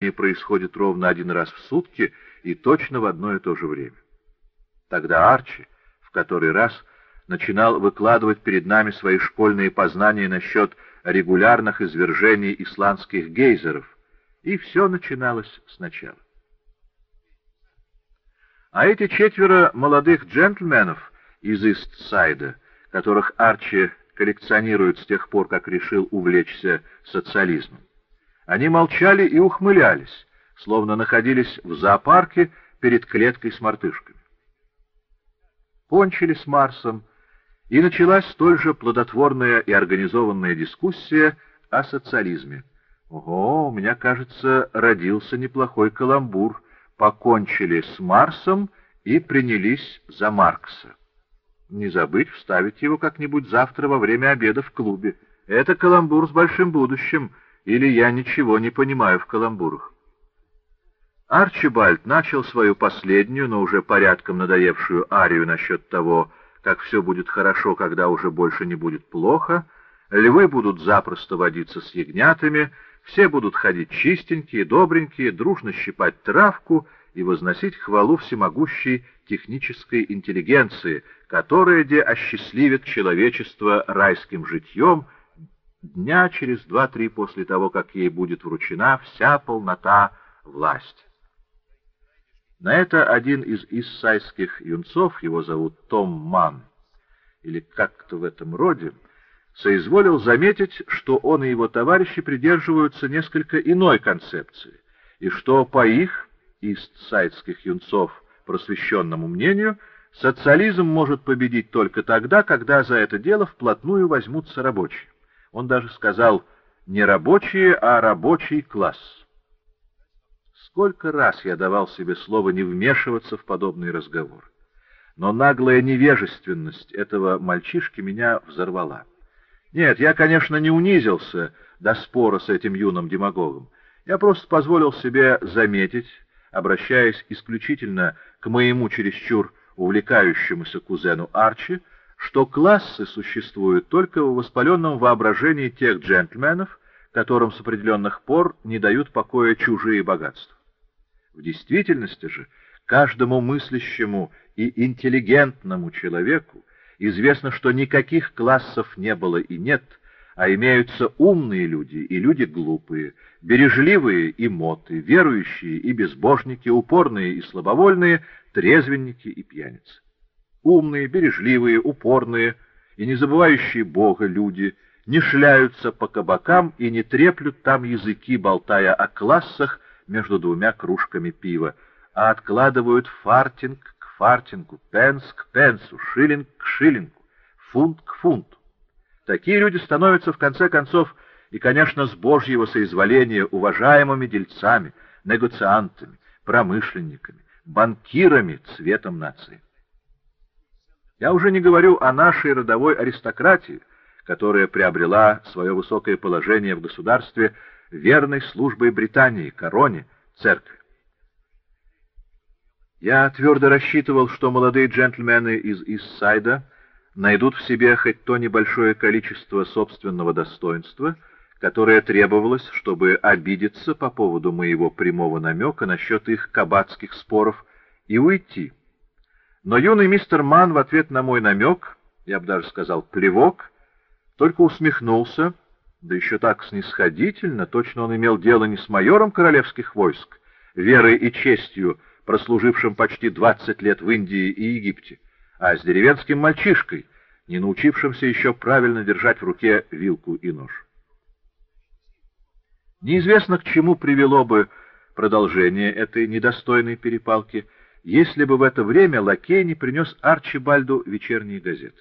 происходит ровно один раз в сутки и точно в одно и то же время. Тогда Арчи в который раз начинал выкладывать перед нами свои школьные познания насчет регулярных извержений исландских гейзеров, и все начиналось сначала. А эти четверо молодых джентльменов из Истсайда, которых Арчи коллекционирует с тех пор, как решил увлечься социализмом, они молчали и ухмылялись, словно находились в зоопарке перед клеткой с мартышками. Кончили с Марсом, и началась столь же плодотворная и организованная дискуссия о социализме. Ого, у меня, кажется, родился неплохой каламбур. Покончили с Марсом и принялись за Маркса. Не забыть вставить его как-нибудь завтра во время обеда в клубе. Это каламбур с большим будущим, или я ничего не понимаю в каламбурах. Арчибальд начал свою последнюю, но уже порядком надоевшую арию насчет того, как все будет хорошо, когда уже больше не будет плохо, львы будут запросто водиться с ягнятами, все будут ходить чистенькие, добренькие, дружно щипать травку и возносить хвалу всемогущей технической интеллигенции, которая де осчастливит человечество райским житьем дня через два-три после того, как ей будет вручена вся полнота власти. На это один из иссайских юнцов, его зовут Том Ман, или как-то в этом роде, соизволил заметить, что он и его товарищи придерживаются несколько иной концепции, и что по их, иссайских юнцов, просвещенному мнению, социализм может победить только тогда, когда за это дело вплотную возьмутся рабочие. Он даже сказал не рабочие, а рабочий класс. Сколько раз я давал себе слово не вмешиваться в подобный разговор. Но наглая невежественность этого мальчишки меня взорвала. Нет, я, конечно, не унизился до спора с этим юным демагогом. Я просто позволил себе заметить, обращаясь исключительно к моему чересчур увлекающемуся кузену Арчи, что классы существуют только в воспаленном воображении тех джентльменов, которым с определенных пор не дают покоя чужие богатства. В действительности же каждому мыслящему и интеллигентному человеку известно, что никаких классов не было и нет, а имеются умные люди и люди глупые, бережливые и моты, верующие и безбожники, упорные и слабовольные, трезвенники и пьяницы. Умные, бережливые, упорные и не забывающие Бога люди не шляются по кабакам и не треплют там языки, болтая о классах, между двумя кружками пива, а откладывают фартинг к фартингу, пенс к пенсу, шиллинг к шиллингу, фунт к фунту. Такие люди становятся, в конце концов, и, конечно, с Божьего соизволения уважаемыми дельцами, негоциантами, промышленниками, банкирами цветом нации. Я уже не говорю о нашей родовой аристократии, которая приобрела свое высокое положение в государстве верной службой Британии, короне, церкви. Я твердо рассчитывал, что молодые джентльмены из Иссайда найдут в себе хоть то небольшое количество собственного достоинства, которое требовалось, чтобы обидеться по поводу моего прямого намека насчет их кабацких споров и уйти. Но юный мистер Ман в ответ на мой намек, я бы даже сказал плевок, только усмехнулся, да еще так снисходительно, точно он имел дело не с майором королевских войск, верой и честью, прослужившим почти двадцать лет в Индии и Египте, а с деревенским мальчишкой, не научившимся еще правильно держать в руке вилку и нож. Неизвестно, к чему привело бы продолжение этой недостойной перепалки, если бы в это время лакей не принес Арчибальду вечерние газеты.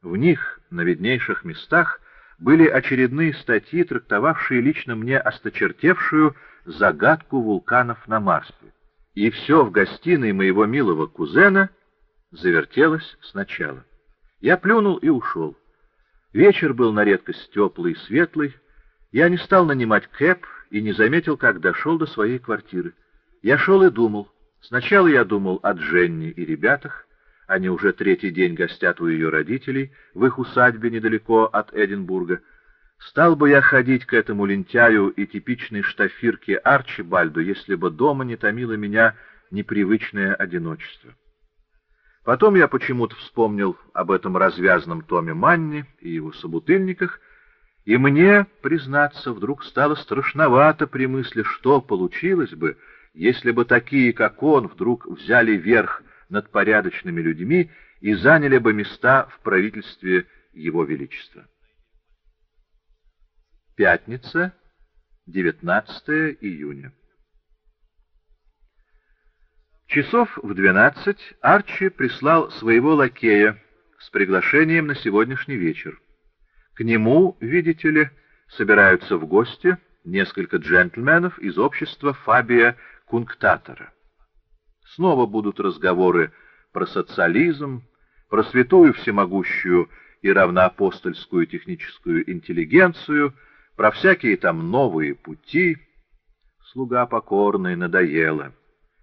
В них, на виднейших местах, были очередные статьи, трактовавшие лично мне осточертевшую загадку вулканов на Марсе. И все в гостиной моего милого кузена завертелось сначала. Я плюнул и ушел. Вечер был на редкость теплый и светлый. Я не стал нанимать кэп и не заметил, как дошел до своей квартиры. Я шел и думал. Сначала я думал о Дженни и ребятах, они уже третий день гостят у ее родителей в их усадьбе недалеко от Эдинбурга. Стал бы я ходить к этому лентяю и типичной штафирке Арчибальду, если бы дома не томило меня непривычное одиночество. Потом я почему-то вспомнил об этом развязном томе Манни и его собутыльниках, и мне, признаться, вдруг стало страшновато при мысли, что получилось бы, если бы такие, как он, вдруг взяли верх над порядочными людьми и заняли бы места в правительстве Его Величества. Пятница, 19 июня. Часов в двенадцать Арчи прислал своего лакея с приглашением на сегодняшний вечер. К нему, видите ли, собираются в гости несколько джентльменов из общества Фабия Кунктатора. Снова будут разговоры про социализм, про святую всемогущую и равноапостольскую техническую интеллигенцию — про всякие там новые пути. Слуга покорный надоело.